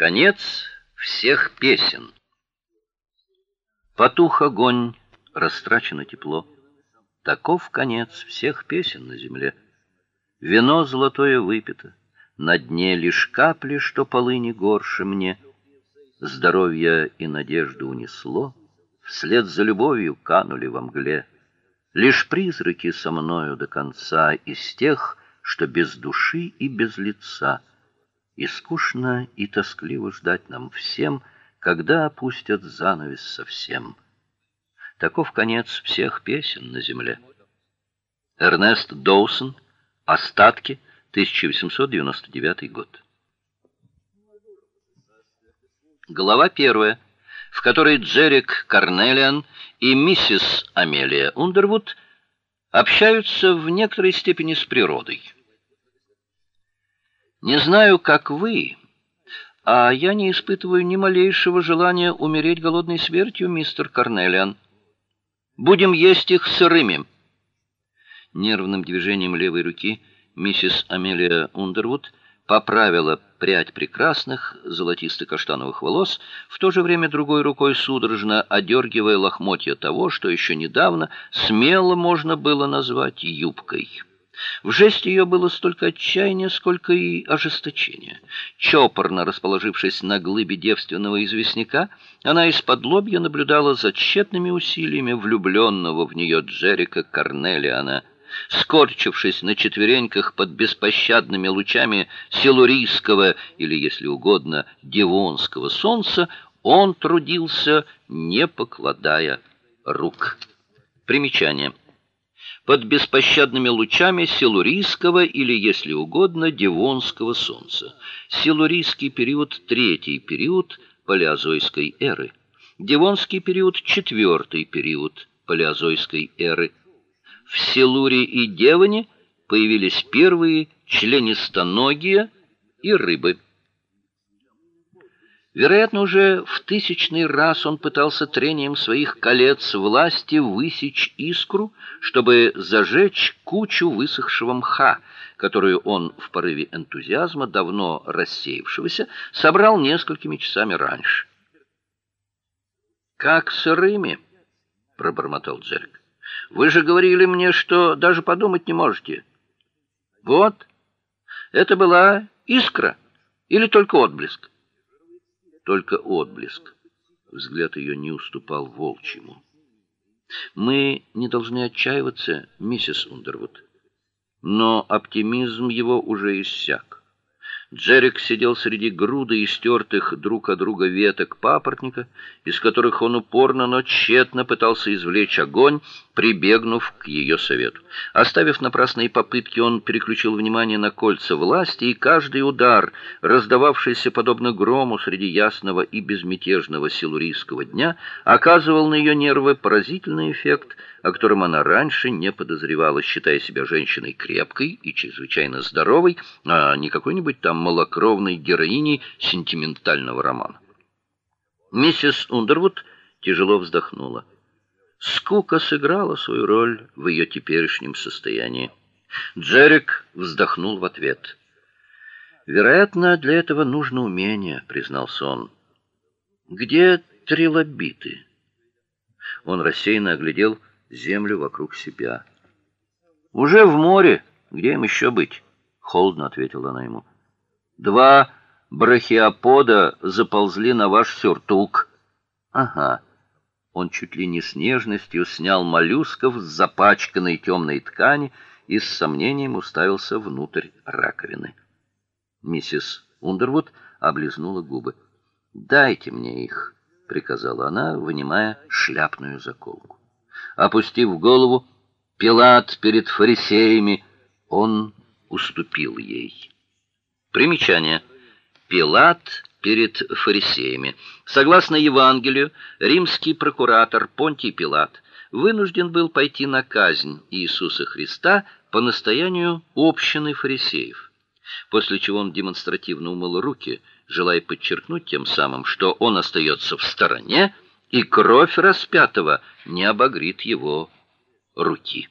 Конец всех песен. Потух огонь, растрачено тепло. Таков конец всех песен на земле. Вино золотое выпито, на дне лишь капли, что полыни горше мне. Здоровье и надежду унесло, вслед за любовью канули во мгле. Лишь призраки со мною до конца из тех, что без души и без лица — и скучно и тоскливо ждать нам всем, когда опустят занавес совсем. Таков конец всех песен на земле. Эрнест Доусон. Остатки. 1899 год. Глава первая, в которой Джерик Карнелиан и миссис Амелия Ундервуд общаются в некоторой степени с природой. Не знаю, как вы, а я не испытываю ни малейшего желания умереть голодной смертью, мистер Карнелиан. Будем есть их сырыми. Нервным движением левой руки миссис Амелия Ундервуд поправила прядь прекрасных золотисто-каштановых волос, в то же время другой рукой судорожно одергивая лохмотья того, что еще недавно смело можно было назвать юбкой. В жесте ее было столько отчаяния, сколько и ожесточения. Чопорно расположившись на глыбе девственного известняка, она из-под лобья наблюдала за тщетными усилиями влюбленного в нее Джерика Карнелиана. Скорчившись на четвереньках под беспощадными лучами силурийского или, если угодно, девонского солнца, он трудился, не покладая рук. Примечание под беспощадными лучами силурийского или, если угодно, девонского солнца. Силурийский период третий период палеозойской эры. Девонский период четвертый период палеозойской эры. В Силуре и Девоне появились первые членистоногие и рыбы. Вероятно, уже в тысячный раз он пытался трением своих колец власти высечь искру, чтобы зажечь кучу высохшего мха, которую он в порыве энтузиазма, давно рассеявшегося, собрал несколькими часами раньше. «Как сырыми?» — пробормотал Джерик. «Вы же говорили мне, что даже подумать не можете». «Вот, это была искра или только отблеск?» Только отблеск. Взгляд ее не уступал волчьему. Мы не должны отчаиваться, миссис Ундервуд. Но оптимизм его уже иссяк. Джерик сидел среди груды истертых друг от друга веток папоротника, из которых он упорно, но тщетно пытался извлечь огонь, прибегнув к ее совету. Оставив напрасные попытки, он переключил внимание на кольца власти, и каждый удар, раздававшийся подобно грому среди ясного и безмятежного силурийского дня, оказывал на ее нервы поразительный эффект – о котором она раньше не подозревала, считая себя женщиной крепкой и чрезвычайно здоровой, а не какой-нибудь там малокровной героиней сентиментального романа. Миссис Ундервуд тяжело вздохнула. Скука сыграла свою роль в ее теперешнем состоянии. Джерик вздохнул в ответ. Вероятно, для этого нужно умение, признался он. Где трилобиты? Он рассеянно оглядел землю вокруг себя. Уже в море, где им еще быть? холодно ответила она ему. Два брахиопода заползли на ваш сюртук. Ага. Он чуть ли не с нежностью снял моллюсков с запачканной темной ткани и с сомнением уставился внутрь раковины. Миссис Ундервуд облизнула губы. "Дайте мне их", приказала она, вынимая шляпную заколку опустив голову, Пилат перед фарисеями, он уступил ей. Примечание. Пилат перед фарисеями. Согласно Евангелию, римский прокуратор Понтий Пилат вынужден был пойти на казнь Иисуса Христа по настоянию общины фарисеев. После чего он демонстративно умыл руки, желая подчеркнуть тем самым, что он остается в стороне и кровь распятого не обогрит его руки.